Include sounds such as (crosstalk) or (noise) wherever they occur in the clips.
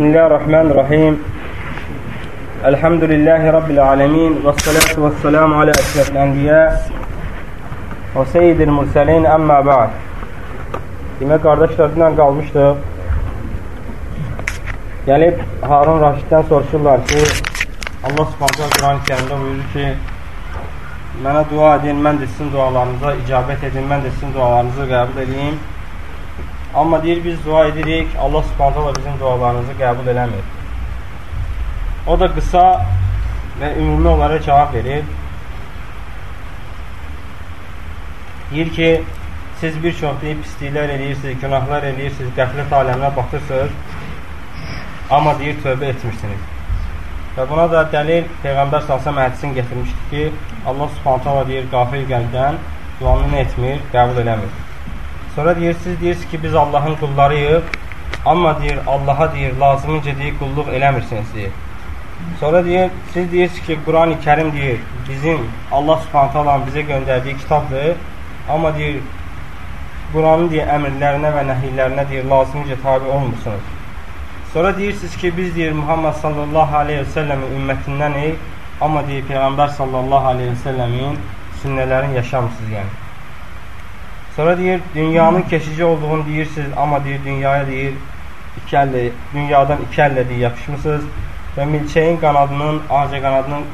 بسم الله الرحمن الرحيم الحمد لله رب العالمين والصلاة والسلام على أشرف الأنبياء وسيد المرسلين أما بعد Demək, qardaşlarla qalmışdıq. Gəlib Harun Raşiddən soruşurlar ki, Allah subhanətə Quran-ı kərimdə buyurur ki, mənə dua edin, mən də sizin dualarınıza icabət edin, mən də sizin dualarınızı qəbul edeyim. Amma deyir, biz dua edirik, Allah subhanətə bizim dualarımızı qəbul eləmir. O da qısa və ümumi olaraq cavab verir. Deyir ki, siz bir çox deyib pisliklər eləyirsiniz, günahlar eləyirsiniz, qəflət aləminə batırsınız, amma deyir, tövbə etmirsiniz. Və buna da dəlil Peyğəmbər salsam hədisini gətirmişdir ki, Allah subhanətə deyir, qafil qəlbdən duanı nə etmir, qəbul eləmir. Sonra deyir, siz deyirsiniz ki, biz Allahın qullarıyıq, amma deyir, Allaha deyir, lazımınca deyir, qulluq eləmirsiniz deyir. Sonra deyir, siz deyirsiniz ki, Quran-ı Kərim deyir, bizim Allah subhanətə Allahın bizə göndərdiyi kitabdır, amma deyir, Quranın deyir, əmrlərinə və nəhiylərinə deyir, lazımca tabi olmursunuz. Sonra deyirsiniz ki, biz deyir, Muhammed sallallahu aleyhi və səlləmin ümmətindənik, amma deyir, Peyğəmbər sallallahu aleyhi və səlləmin sünnələrini yaşamısınız yəni. Sonra deyir, dünyanın keçici olduğunu deyirsiniz, amma deyir, dünyaya deyir, iki əllə, dünyadan iki əllə deyir, yapışmısınız. Və milçəyin qanadının, ağaca qanadının,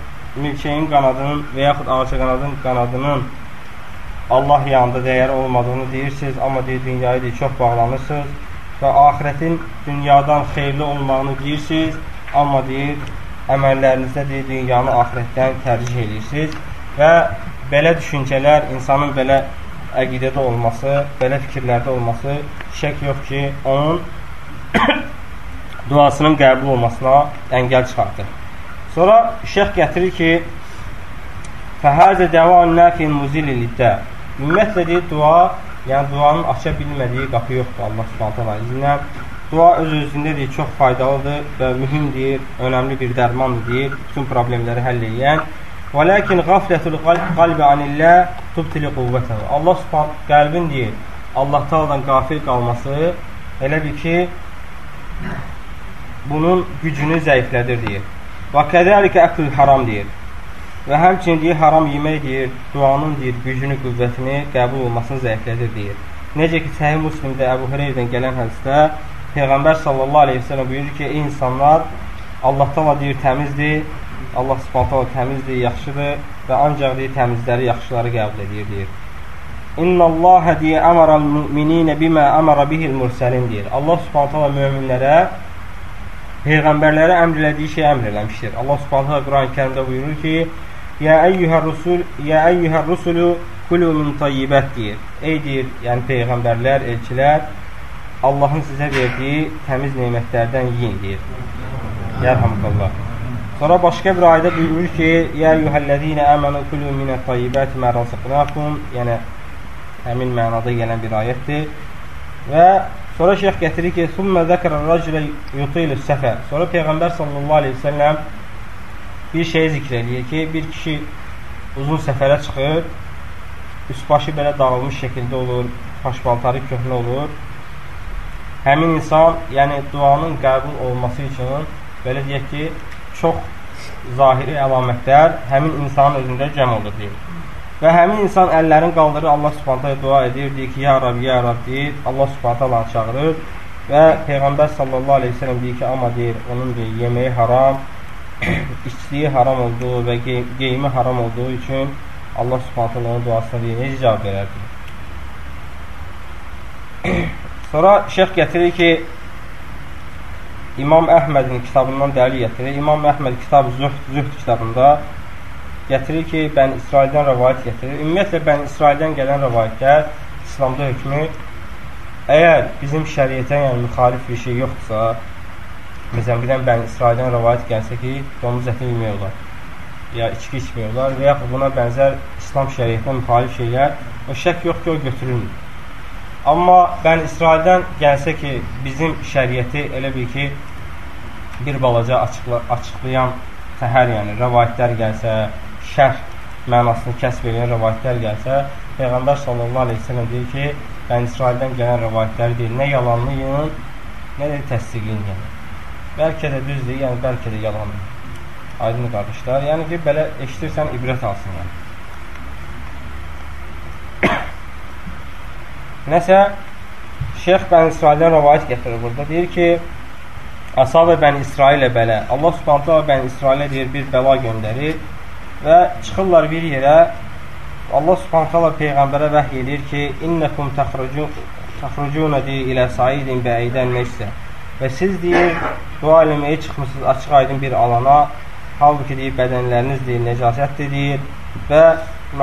milçəyin qanadının və yaxud ağaca qanadının qanadının Allah yanında dəyəri olmadığını deyirsiniz, amma deyir, dünyaya deyir, çox bağlanırsınız və ahirətin dünyadan xeyirli olmağını deyirsiniz, amma deyir, əməllərinizdə deyir, dünyanı ahirətdən tərcih edirsiniz. Və belə düşüncələr, insanın belə əqidədə olması, belə fikirlərdə olması şək yox ki, onun (coughs) duasının qəbul olmasına əngəl çıxardır. Sonra şeyx gətirir ki, Fəhəzə dəvan nəfin muzili liddə Ümumiyyətlə deyir, dua, yəni duanın aça bilmədiyi qapı yoxdur Allah subhanətə izinlə. Dua öz özündə deyir, çox faydalıdır və mühüm deyir, önəmli bir dərmandır deyir, bütün problemləri həll edən. Və lakin qaflətul qalbi anillə tubtili quvvətəhu. Allah subhanət qəlbin deyir, Allah Taala'dan qafil qalması elə bir ki, bunun gücünü zəiflədir deyir. Və kədəlikə əklül haram deyir. Və həmçinin deyir, haram yemək deyir, duanın deyir, gücünü, qüvvətini qəbul olmasını zəiflədir deyir. Necə ki, Səhih Müslimdə Əbu Hüreyrədən gələn hədisdə Peyğəmbər sallallahu aleyhi ve sellem buyurur ki, insanlar, Allah tala deyir, təmizdir, Allah subhanətələ təmizdir, yaxşıdır və ancaq deyir, təmizləri, yaxşıları qəbul edir, deyir. İnna Allah deyə əmaral müminинə bimə əmara bihil mürsəlin deyir. Allah subhanətələ möminlərə Peyğəmbərlərə əmr elədiyi şey əmr eləmişdir. Allah subhanətələ Quran-ı kərimdə buyurur ki, Ya əyyuhər rusul, ya əyyuhər rusulu kulu min tayyibət deyir. Ey deyir, yəni peyğəmbərlər, elçilər Allahın sizə verdiyi təmiz nemətlərdən yiyin deyir. Yərhamukallah. Sonra başqa bir ayədə buyurur ki, Ya əyyuhəllezine əmənu kulu minət tayyibət mə razıqnakum, yəni həmin mənada gələn bir ayətdir. Və sonra şeyx gətirir ki, Sümmə zəkərə rəculə yutilü səfər. Sonra Peyğəmbər sallallahu aleyhi ve selləm bir şeyi zikr eləyir ki, bir kişi uzun səfərə çıxır, üst-başı belə dağılmış şəkildə olur, paşbaltarı köhnə olur. Həmin insan, yəni duanın qəbul olması üçün, belə deyək ki, çox zahiri əlamətlər həmin insanın özündə cəm olur deyir. Və həmin insan əllərini qaldırır, Allah subhanətə dua edir, deyir ki, ya Rab, ya Rab deyir, Allah subhanətə çağırır və Peyğəmbər sallallahu aleyhi ve sellem deyir ki, amma deyir, onun deyir, yeməyi haram, (clears throat) içdiyi haram olduğu və geyimi haram olduğu üçün Allah subhanətə onun duasına deyir, necə cavab verərdi? (clears throat) Sonra şeyx gətirir ki, İmam Əhmədin kitabından dəlil gətirir. İmam Əhməd kitab Zühd, Zühd kitabında gətirir ki, Bən İsraildən rəvayət gətirir. Ümumiyyətlə, Bən İsraildən gələn rəvayətlər İslamda hökmü əgər bizim şəriyyətə yəni müxalif bir şey yoxdursa, Məsələn, birdən Bəni İsraildən rəvayət gəlsə ki, donuz əti yemək olar, ya içki içmək olar və yaxud buna bənzər İslam şəriyyətinə müxalif şeylər, o şək yox ki, o götürülmür. Amma Bəni İsraildən gəlsə ki, bizim şəriyyəti elə bil ki, bir balaca açıqla, açıqlayan təhər, yəni rəvayətlər gəlsə, şərh mənasını kəsb edən rəvayətlər gəlsə, Peyğəmbər sallallahu aleyhi ve sellem deyir ki, Bəni İsraildən gələn rəvayətləri deyil, nə yalanlıyın, nə də təsdiqin yəni. Bəlkə də düzdür, yəni bəlkə də yalandır. Aydın qardaşlar. Yəni ki, belə eşitirsən, ibrət alsın yəni. (coughs) Nəsə, Şeyx Bəni İsraildən rəvayət gətirir burada. Deyir ki, Ashab-ı Bəni İsrailə belə, Allah subhanətə Bəni İsrailə deyir, bir bəla göndərir və çıxırlar bir yerə, Allah subhanətə Peyğəmbərə vəhy edir ki, İnnəkum təxrucunə deyir, ilə saidin bəidən nəcsə və siz deyir, dua eləməyə çıxmışsınız açıq aydın bir alana, halbuki deyir, bədənləriniz deyir, necasətdir deyir və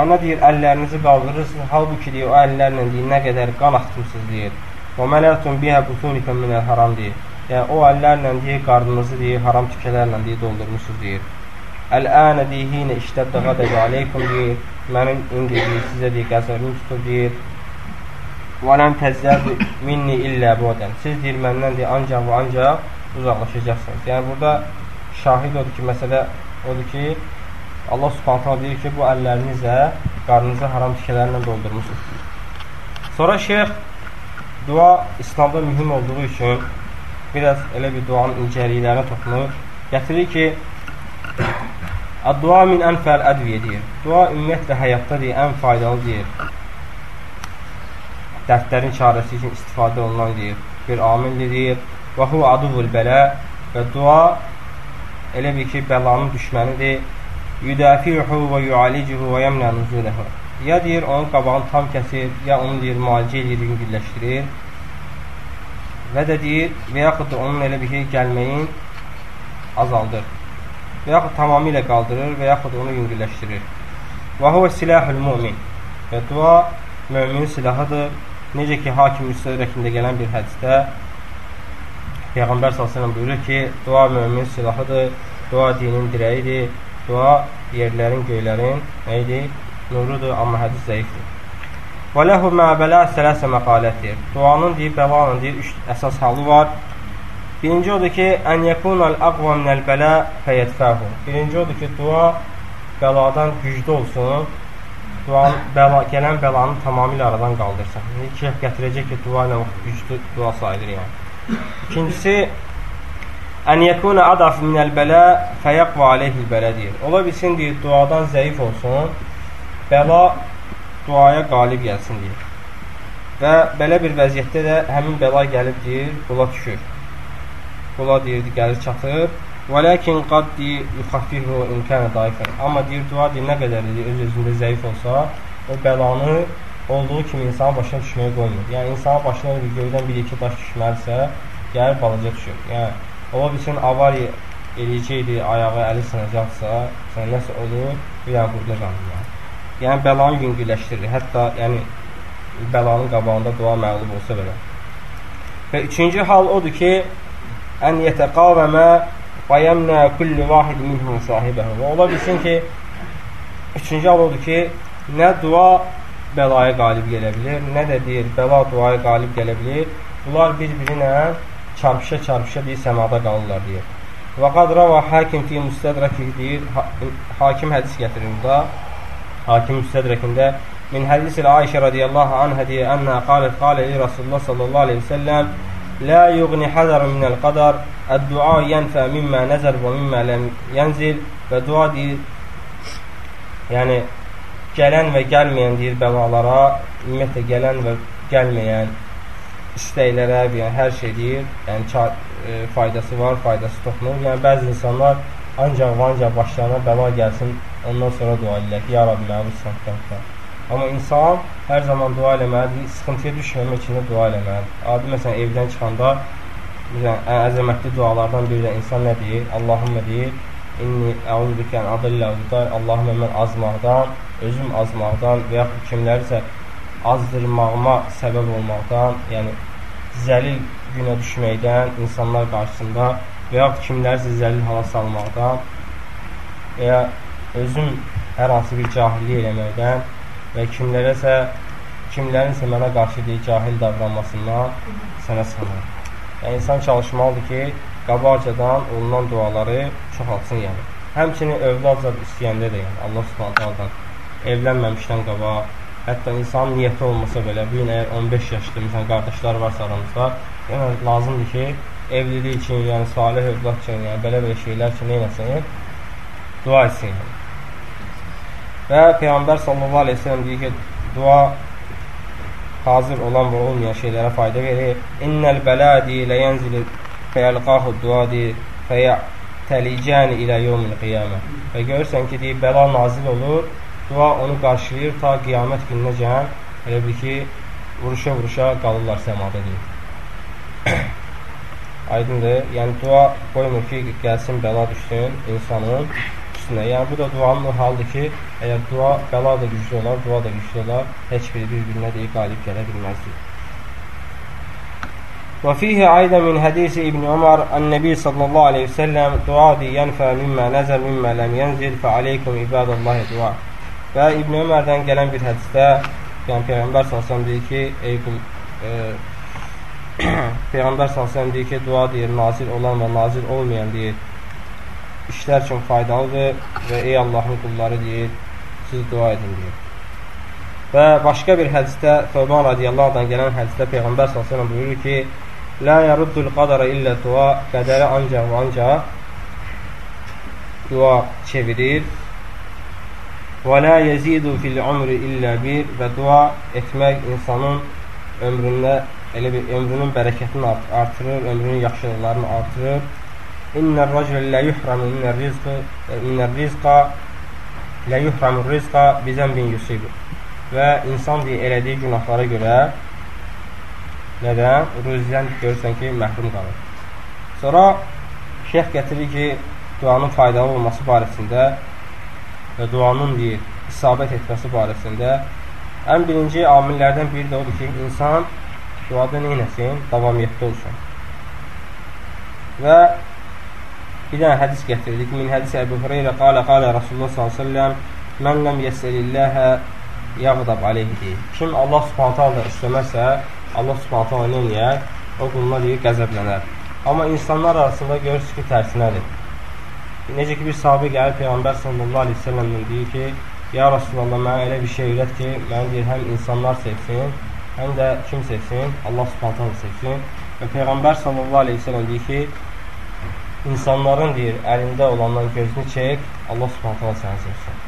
mənə deyir, əllərinizi qaldırırsınız, halbuki deyir, o əllərlə deyir, nə qədər qan axtımsınız deyir. Və mələtun bihə butunikəm minəl haram deyir. Yəni, o əllərlə deyir, qarnınızı deyir, haram tükələrlə deyir, doldurmuşsunuz deyir. Əl-ənə deyir, hinə iştəddə qədəqə aleykum deyir, mənim indi deyir, sizə deyir, qəzəbim tutur deyir. Və ləm təzzəb minni illə bodən. Siz deyir, məndən deyir, ancaq və ancaq uzaqlaşacaqsınız. Yəni, burada şahid odur ki, məsələ odur ki, Allah subhanətə deyir ki, bu əllərinizlə qarnınızı haram tikələrlə doldurmuşsunuz. Sonra şeyx dua İslamda mühüm olduğu üçün biraz elə bir duanın incəliklərinə toxunur. Gətirir ki, Dua min ənfəl ədviyə deyir. Dua ümumiyyətlə həyatda deyir, ən faydalı deyir. Dərdlərin çarəsi üçün istifadə olunan deyir. Bir amildir deyir. Və hu aduvul bələ və dua elə bir ki, bəlanın düşmənidir. Yüdafihu və yualicuhu və yəmnə nuzuləhu. Ya deyir, onun qabağını tam kəsir, ya onu deyir, müalicə edir, yüngülləşdirir. Və də deyir, və yaxud da onun elə bir ki, gəlməyin azaldır. Və yaxud tamamilə qaldırır və yaxud onu yüngülləşdirir. Və huvə silahül mümin. Və dua müminin silahıdır. Necə ki, hakim müstədrəkində gələn bir hədisdə Peyğəmbər s.ə.v buyurur ki, dua mömin silahıdır, dua dinin dirəyidir, dua yerlərin, göylərin nəyidir? Nurudur, amma hədis zəifdir. Və ləhu məbələ sələsə məqalətdir. Duanın deyib, bəlanın deyib, üç əsas halı var. Birinci odur ki, ən yəkunəl əqvə minəl bələ fəyətfəhu. Birinci odur ki, dua bəladan güclü olsun, duanın, bəla, gələn bəlanı tamamilə aradan qaldırsın. İki gətirəcək ki, dua ilə güclü dua sayılır yəni. İkincisi ən yekuna adaf minəl bələ fəyaqva aleyhil bələ deyir. Ola bilsin deyir, duadan zəif olsun, bəla duaya qalib gəlsin deyir. Və belə bir vəziyyətdə də həmin bəla gəlib deyir, qula düşür. Qula deyir, gəlir çatır. Və lakin qad deyir, yuxafihu imkanı daifən. Amma deyir, dua deyir, nə qədər deyir, öz özündə zəif olsa, o bəlanı olduğu kimi insanın başına düşməyə qoymur. Yəni, insanın başına bir göydən bir-iki daş düşməlisə, gəlir balaca düşür. Yəni, ola bilsin, avariya eləyəcəkdir, ayağı, əli sınacaqsa, sən nəsə olur, bir dənə burada qalır. Yəni, bəlanı yüngülləşdirir. Hətta, yəni, bəlanın qabağında dua məğlub olsa belə. Və üçüncü hal odur ki, ən yətəqavəmə qayəmnə kulli vahid minhum sahibəhu. Və ola bilsin ki, üçüncü hal odur ki, nə dua bəlaya qalib gələ bilir, nə də deyir, bəla duaya qalib gələ bilir. Bunlar bir-biri ilə çarpışa-çarpışa deyir, səmada qalırlar deyir. Və qad rava hakim fi müstədrəki deyir, hakim hədis gətirir burada. Hakim müstədrəkində min hədis ilə Ayşə radiyallahu anhə deyir, ənə qalət qalə li Rasulullah sallallahu aleyhi ve selləm yuğni hadar minəl qadar Əd-dua yənfə mimmə nəzər və mimmə ləm yənzil və dua deyir yəni gələn və gəlməyən deyir bəlalara, ümumiyyətlə gələn və gəlməyən istəklərə, yəni hər şey deyir, yəni e, faydası var, faydası toxunur. Yəni bəzi insanlar ancaq ancaq başlarına bəla gəlsin, ondan sonra dua ki, ya Rabbi mənə bu sıxıntıdan. Amma insan hər zaman dua eləməlidir, sıxıntıya düşməmək üçün də dua eləməlidir. Adi məsələn evdən çıxanda məsələn, ən əzəmətli dualardan biri də insan nə deyir? Allahümmə deyir, inni əuzubikə ən adillə Allahümmə mən azmaqdan, özüm azmaqdan və yaxud kimlərisə azdırmağıma səbəb olmaqdan, yəni zəlil günə düşməkdən insanlar qarşısında və yaxud kimlərisə zəlil hala salmaqdan və ya özüm hər hansı bir cahillik eləməkdən və kimlərəsə kimlərinsə mənə qarşı deyil cahil davranmasından sənə sığınır. Yəni, insan çalışmalıdır ki, qabaqcadan olunan duaları çoxaltsın yəni. Həmçinin övladca istəyəndə də yəni Allah subhanətədən evlənməmişdən qabaq, hətta insanın niyyəti olmasa belə, bu gün əgər 15 yaşlı, məsələn, qardaşlar varsa aramızda, yəni lazımdır ki, evlilik üçün, yəni salih övlad üçün, yəni belə-belə şeylər üçün neynəsin? Dua etsin. Və Peyğəmbər sallallahu aleyhi ve sellem deyir ki, dua hazır olan və olmayan şeylərə fayda verir. İnnəl bəladi ləyənzilu fəyəlqahu duadi fəyətəlicəni ilə yevmil qiyamə. Və görürsən ki, deyir, bəla nazil olur, dua onu qarşılayır ta qiyamət gününə gələn, elə bil ki, vuruşa-vuruşa qalırlar səmada deyir. (coughs) Aydındır. Yəni, dua qoymur ki, gəlsin bəla düşsün insanın üstünə. Yəni bu da duanın o haldır ki, əgər dua bəla da güclü olar, dua da güclü olar, heç biri bir-birinə deyib qalib gələ bilməzdir. Və fihi ayda min hədisi İbn Ömər ən-Nəbi sallallahu aleyhi və səlləm duadi yənfə mimmə nəzər mimmə ləm yənzil fə aleykum ibadallahi dua. Və İbn Ömərdən gələn bir hədisdə yəni Peyğəmbər sallallahu deyir ki, ey qul e, (clears throat) Peyğəmbər sallallahu deyir ki, dua deyir, nazil olan və nazil olmayan deyir işlər üçün faydalıdır və ey Allahın qulları deyir, siz dua edin deyir. Və başqa bir hədisdə Fövban radiyallahu gələn hədisdə Peyğəmbər s.ə.v buyurur ki, Lə yaruddul qadara illə dua qədəri ancaq və ancaq dua çevirir və lə yezidu fil umri illə bir və dua etmək insanın ömründə elə bir ömrünün bərəkətini artırır, ömrünün yaxşılıqlarını artırır Rəcul lə yuhramu minər rizqı minər rizqa lə yuhramu rizqa bizən bin yusibu. Və insan deyə elədiyi günahlara görə nədən? Rüzdən görürsən ki, məhrum qalır. Sonra şeyx gətirir ki, duanın faydalı olması barəsində və duanın deyir, isabət etməsi barəsində ən birinci amillərdən biri də odur ki, insan duada neynəsin? Davamiyyətdə olsun. Və Bir dənə hədis gətirdik. Min hədis Əbu Hüreyrə qalə qalə Rasulullah s.ə.v Mən ləm yəsəlilləhə yağdab aleyhi Kim Allah subhanətə Allah istəməsə, Allah subhanətə Allah neynəyər? O quluna deyir, qəzəblənər. Amma insanlar arasında görürsünüz ki, tərsinədir. Necə ki, bir sahabi gəlir Peyğəmbər sallallahu aleyhi ve sellemdən deyir ki, Ya Rasulallah, mənə elə bir şey öyrət ki, məni deyir, həm insanlar sevsin, həm də kim sevsin? Allah subhanətə Allah sevsin. Və Peyğəmbər sallallahu aleyhi ve sellem deyir ki, insanların deyir, əlində olandan gözünü çək, Allah subhanətələ səni sevsin.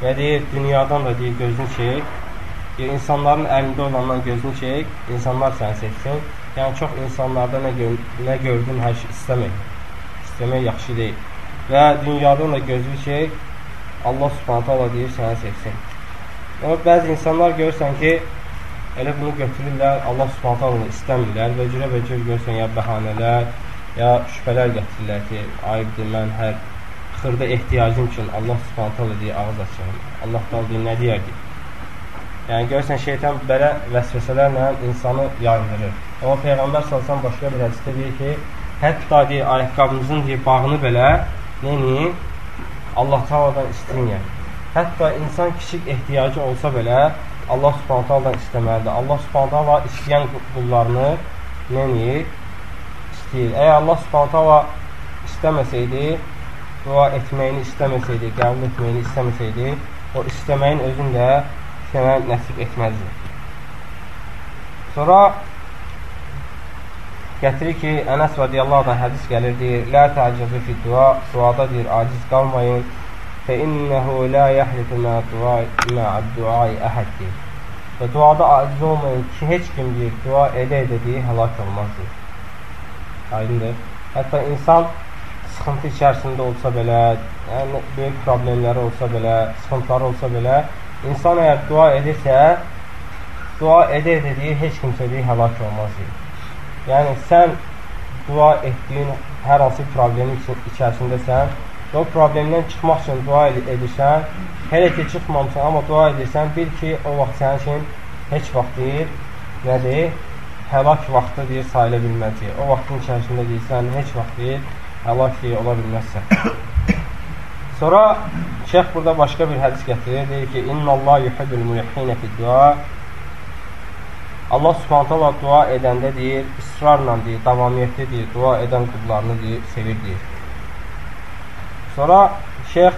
Və deyir, dünyadan da deyir, gözünü çək, deyir, insanların əlində olandan gözünü çək, insanlar səni sevsin. Yəni, çox insanlarda nə, gör nə gördün, hər şey istəmək. İstəmək yaxşı deyil. Və dünyadan da gözünü çək, Allah subhanətələ deyir, səni sevsin. Yəni, bəzi insanlar görürsən ki, elə bunu götürürlər, Allah subhanətələ istəmirlər və cürə və cür görürsən, ya bəhanələr, ya şübhələr gətirirlər ki, ayıbdır, mən hər xırda ehtiyacım üçün Allah subhanətələ deyə ağız açıram. Allah deyir, nə deyərdi? Yəni, görürsən, şeytan belə vəsvəsələrlə insanı yayındırır. Amma Peyğəmbər salsan başqa bir hədisdə deyir ki, hətta deyir, ayaqqabımızın deyir, bağını belə neyini? Allah taladan istəyir. Hətta insan kiçik ehtiyacı olsa belə Allah subhanətələ istəməlidir. Allah subhanətələ istəyən qullarını neyini? İstəyir. Əgər Allah subhanətələ istəməsəydi, dua etməyini istəməsəydi, qəbul etməyini istəməsəydi, o istəməyin özün də sənə nəsib etməzdi. Sonra gətirir ki, Ənəs radiyallahu anh hədis gəlir, deyir, Lə təcizi fi dua, duada deyir, aciz qalmayın, fə innəhu lə yəhlifu mə duai əhəd deyir. Və duada aciz olmayın ki, heç kim deyir, dua edə-edə deyir, həlak olmazdır. Aydındır. Hətta insan sıxıntı içərisində olsa belə, yəni böyük problemləri olsa belə, sıxıntıları olsa belə, insan əgər dua edirsə, dua edə-edə deyir, heç kimsə deyir, həlak olmaz deyir. Yəni, sən dua etdiyin hər hansı problemin içərisindəsən o problemdən çıxmaq üçün dua edirsən, hələ ki, çıxmamısan, amma dua edirsən, bil ki, o vaxt sənin üçün heç vaxt deyir, nədir? Həlak vaxtı deyir, sayıla bilməz deyir. O vaxtın içərisində deyirsən, heç vaxt deyir, həlak deyir, ola bilməzsən. (coughs) Sonra şeyx burada başqa bir hədis gətirir, deyir ki, İnnallah yuhibbul mulihhinə fi dua Allah subhanət hala dua edəndə deyir, israrla deyir, davamiyyətli deyir, dua edən qullarını deyir, sevir deyir. Sonra şeyx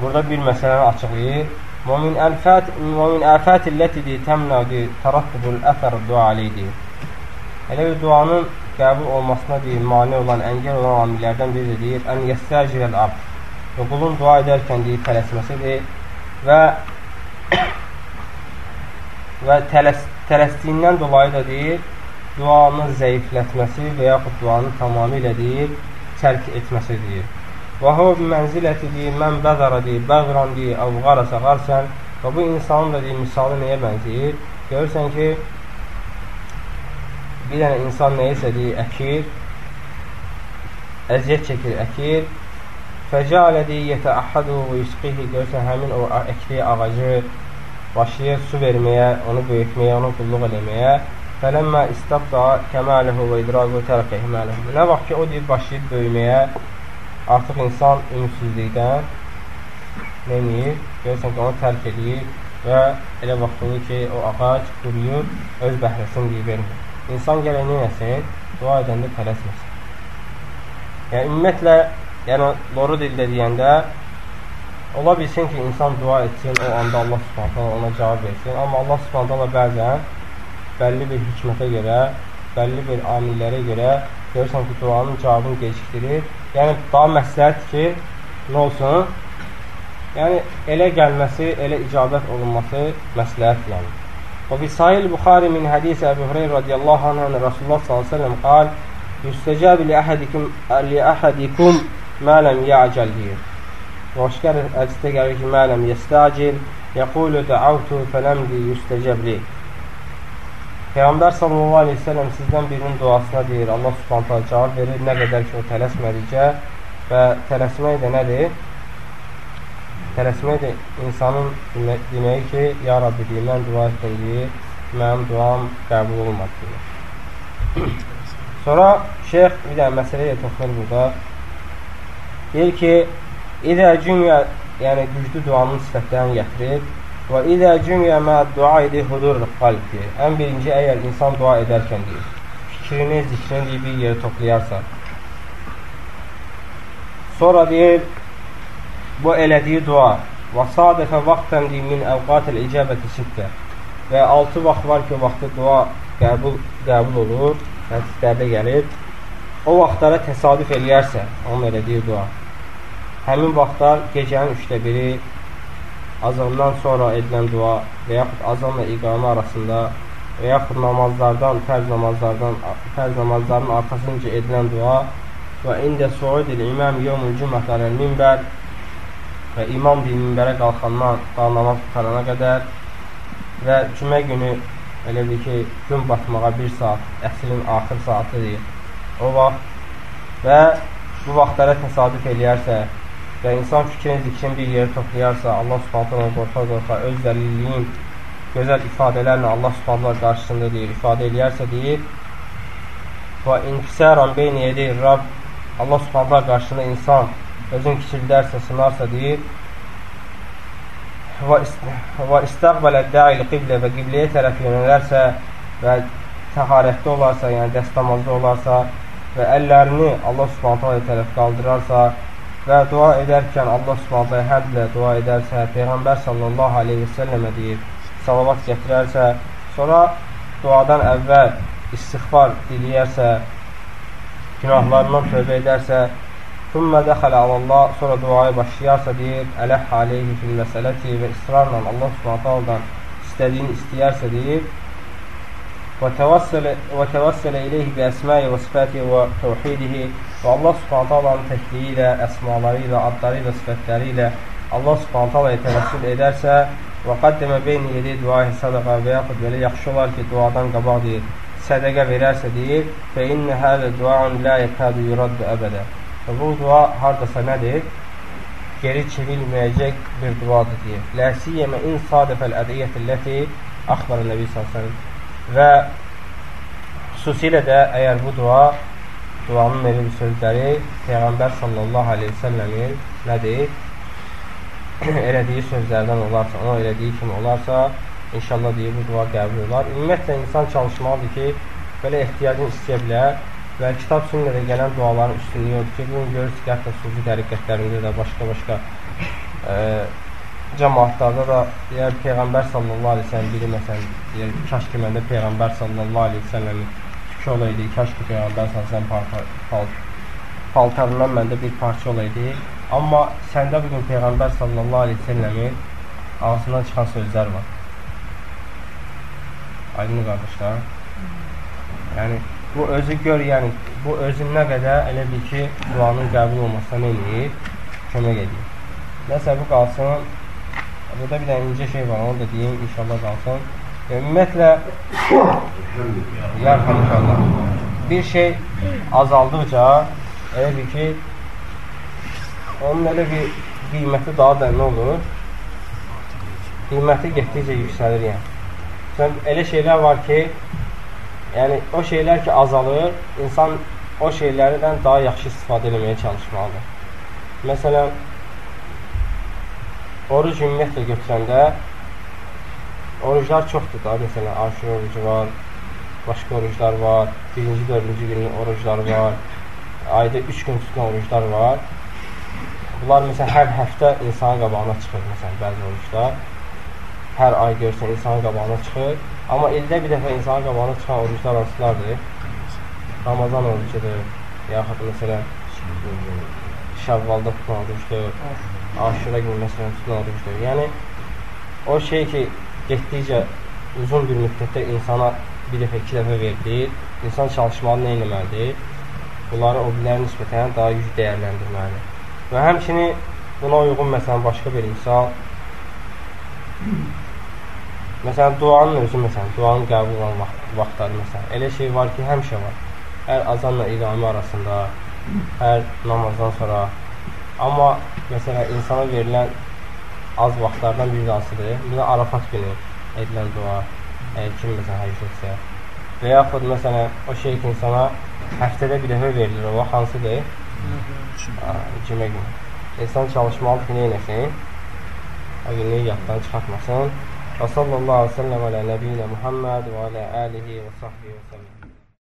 burada bir məsələni açıqlayır. ومن آفات ومن آfat التي təmnəqi tərəttubul əsər dua aleyhi. Elə bir duanın qəbul olmasına deyir, mane olan, əngəl olan amillərdən biri deyir, ən yəstəcirəl abd. Və qulun dua edərkən deyir, tələsməsidir və və tələs, tələsdiyindən dolayı da deyir, duanı zəiflətməsi və yaxud duanı tamamilə deyir, tərk etməsi deyir. Və hu mənziləti deyir, mən bəzara deyir, bəzran deyir, əvqarasa qarsən və bu insanın da deyir, misalı nəyə bənzəyir? Görürsən ki, bir dənə insan nəyisə deyir, əkir, əziyyət çəkir, əkir, fəcəalə deyir, yətəəhədu və yusqihi, görürsən, həmin o əkdiyi ağacı başlayır su verməyə, onu böyütməyə, onu qulluq eləməyə, fələmmə istabda kəmələhu və idraqu tərqə himələhu. Nə vaxt ki, o deyir, başlayır böyüməyə, artıq insan ümidsizlikdən neyir? Görürsən ki, onu tərk edir və elə vaxt olur ki, o ağac quruyur, öz bəhrəsini deyir, vermir. İnsan gələk neyəsin? Dua edəndə tələsməsin. Yəni, ümumiyyətlə, yəni, loru dildə deyəndə, ola bilsin ki, insan dua etsin, o anda Allah subhanətlə ona cavab versin. Amma Allah subhanətlə bəzən bəlli bir hikmətə görə, bəlli bir amillərə görə görürsən ki, duanın cavabını gecikdirir. Yəni, daha məsləhət ki, nə olsun? Yəni, elə gəlməsi, elə icabət olunması məsləhət yəni. وفي صحيح البخاري من حديث أبي هريرة رضي الله عنه أن رسول الله صلى الله عليه وسلم قال يستجاب لأحدكم لأحدكم ما لم يعجل diyor. Başqa hədisdə gəlir ki, mə ləm yəstəcil yəqulu dəavtu fələm li yüstəcəb li. Peyğəmbər sallallahu aleyhi ve sellem sizdən birinin duasına deyir, Allah subhanətə cavab verir, nə qədər ki, o tələsmədikcə və tələsmək də nədir? tələsmək də insanın deməyi ki, ya Rabbi deyir, mən dua etdim deyir, mənim duam qəbul olmadı deyir. (clears throat) Sonra şeyx bir dənə məsələyə toxunur burada. Deyir ki, İdə cümyə, yəni güclü duanın sifətlərini gətirir və idə cümyə mə dua idi hudur qalb deyir. Ən birinci, əgər insan dua edərkən deyir, fikrini, zikrini deyir, bir yerə toplayarsa. Sonra deyir, bu elədiyi dua və sadəfə vaxtən min əvqatil icabəti sittə və 6 vaxt var ki, o vaxtda dua qəbul, qəbul olur, hədislərdə gəlir. O vaxtlara təsadüf eləyərsə, onun elədiyi dua. Həmin vaxtlar gecənin üçdə biri, azandan sonra edilən dua və yaxud azanla iqamə arasında və yaxud namazlardan, fərz namazlardan, fərz namazların arxasınca edilən dua və ində suudil imam yevmul cümət aləl minbər və imam bir minbərə qalxandan daha namaz tutarana qədər və cümə günü elə bil ki, gün batmağa bir saat, əsrin axır saatıdır. O vaxt və bu vaxtlara təsadüf eləyərsə və insan fikrin, zikrin bir yeri toplayarsa, Allah subhanətlə qorxa-qorxa öz dəlilliyin gözəl ifadələrlə Allah subhanətlə qarşısında deyir, ifadə eləyərsə deyir və inkisəran beyni edir Rab Allah subhanətlə qarşısında insan özün kiçildərsə, sınarsa deyir və istəqbələ dəil qiblə və qibləyə tərəf yönələrsə və təharətdə olarsa, yəni dəstəmazda olarsa və əllərini Allah subhanətə tərəf qaldırarsa və dua edərkən Allah subhanətə həmdlə dua edərsə, Peyğəmbər sallallahu aleyhi və səlləmə deyir, salavat gətirərsə, sonra duadan əvvəl istighfar diliyərsə, günahlarından tövbə edərsə Thumma dəxələ alallah, sonra duaya başlayarsa deyir, ələhə aleyhi fil məsələti və israrla Allah subhanətələrdən istədiyini istəyərsə deyir, və təvəssələ ileyhi bi əsməyi və sifəti və təvhidihi və Allah subhanətələrin təkliyi ilə, əsmaları ilə, adları ilə, sifətləri ilə Allah subhanətələyə təvəssül edərsə və qaddəmə beyni yedi duayı sadaqa və yaxud belə yaxşı olar ki, duadan qabaq deyir, sədəqə verərsə deyir, və innə hələ duaun la yəkədu yuraddu əbədə Və bu dua hardasa nədir? Geri çevrilməyəcək bir duadır deyir. Ləsiyyəmə in sadəfəl ədiyyətəlləti axbarı Nəbi s.ə.v. Və xüsusilə də əgər bu dua, duanın elə bir sözləri Peyğəmbər sallallahu aleyhi ve səlləmin nədir? (clears throat) elədiyi sözlərdən olarsa, ona elədiyi kimi olarsa, inşallah deyir, bu dua qəbul olar. Ümumiyyətlə, insan çalışmalıdır ki, belə ehtiyacını istəyə bilər və kitab sünnədə gələn duaların üstünlüyü odur ki, bunu görürük ki, hətta sufi təriqətlərində də başqa-başqa (clears throat) e, cəmaatlarda da deyər, Peyğəmbər sallallahu aleyhi ve sellem biri məsələn, deyər, kaş ki, məndə Peyğəmbər sallallahu aleyhi ve sellemin ki olaydı, kaş ki Peyğəmbər səsən paltarından məndə bir parça olaydı. Amma səndə bugün Peyğəmbər sallallahu aleyhi ve selləmin ağzından çıxan sözlər var. Aydın qardaşlar. Yəni bu özü gör, yəni bu özün nə qədər elə bil ki, duanın qəbul olmasına edir? Kömək edir. Nəsə bu qalsın. Burada bir dənə incə şey var, onu da deyim, inşallah qalsın. Ümumiyyətlə, yarhamdülillah, bir şey azaldıqca, elə bir ki, onun elə bir qiyməti daha da nə olur? Qiyməti getdikcə yüksəlir, yəni. Sən, elə şeylər var ki, yəni o şeylər ki, azalır, insan o şeylərdən daha yaxşı istifadə etməyə çalışmalıdır. Məsələn, Oruc ümumiyyətlə götürəndə oruclar çoxdur da. Məsələn, aşır orucu var, başqa oruclar var, birinci, dördüncü günün orucları var, ayda üç gün tutan oruclar var. Bunlar məsələn, hər həftə insanın qabağına çıxır, məsələn, bəzi oruclar. Hər ay görsən insanın qabağına çıxır. Amma ildə bir dəfə insanın qabağına çıxan oruclar hansılardır? Ramazan orucudur, yaxud məsələn, Şəvvalda tutan orucdur, aşura günü məsələn tutan orucdur. Yəni, o şey ki, getdikcə uzun bir müddətdə insana bir dəfə, iki dəfə verilir, insan çalışmalı nə eləməlidir? Bunları o birlərə nisbətən daha yüz dəyərləndirməlidir. Və həmçini buna uyğun məsələn başqa bir misal Məsələn, duanın özü, məsələn, duanın qəbul olan vaxt, vaxtları, məsələn, elə şey var ki, həmişə var. Hər azanla iqamə arasında, hər namazdan sonra. Amma məsələn, insana verilən az vaxtlardan biri hansıdır? Buna Arafat günü edilən dua, əgər kim məsələn həcc etsə. Və yaxud məsələn, o şey ki, insana həftədə bir dəfə verilir, o hansıdır? Cümə günü. İnsan çalışmalıdır ki, nə eləsin? O günü yaddan çıxartmasın. Və sallallahu aleyhi və səlləm alə nəbiyyinə Muhammed və alə alihi və sahbihi və səlləm.